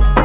Bye.